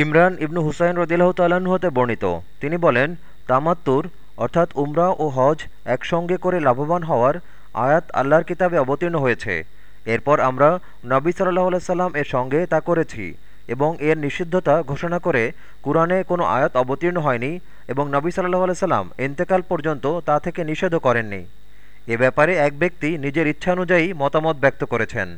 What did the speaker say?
ইমরান ইবনু হুসাইন রদিল্লাহ তাল্লাহ্ন হতে বর্ণিত। তিনি বলেন, তামাত্তুর, অর্থাৎ উমরা ও হজ একসঙ্গে করে লাভবান হওয়ার আয়াত আল্লাহর কিতাবে অবতীর্ণ হয়েছে। এরপর আমরা নবী সাল্লাহ সাল্লাম এর সঙ্গে তা করেছি এবং এর নিষিদ্ধতা ঘোষণা করে কুরআনে কোনো আয়াত অবতীর্ণ হয়নি এবং নবী সাল্লাহ সাল্লাম ইন্তেকাল পর্যন্ত তা থেকে নিষেধও করেননি। এ ব্যাপারে এক ব্যক্তি নিজের ইচ্ছানুযায়ী মতামত ব্যক্ত করেছেন।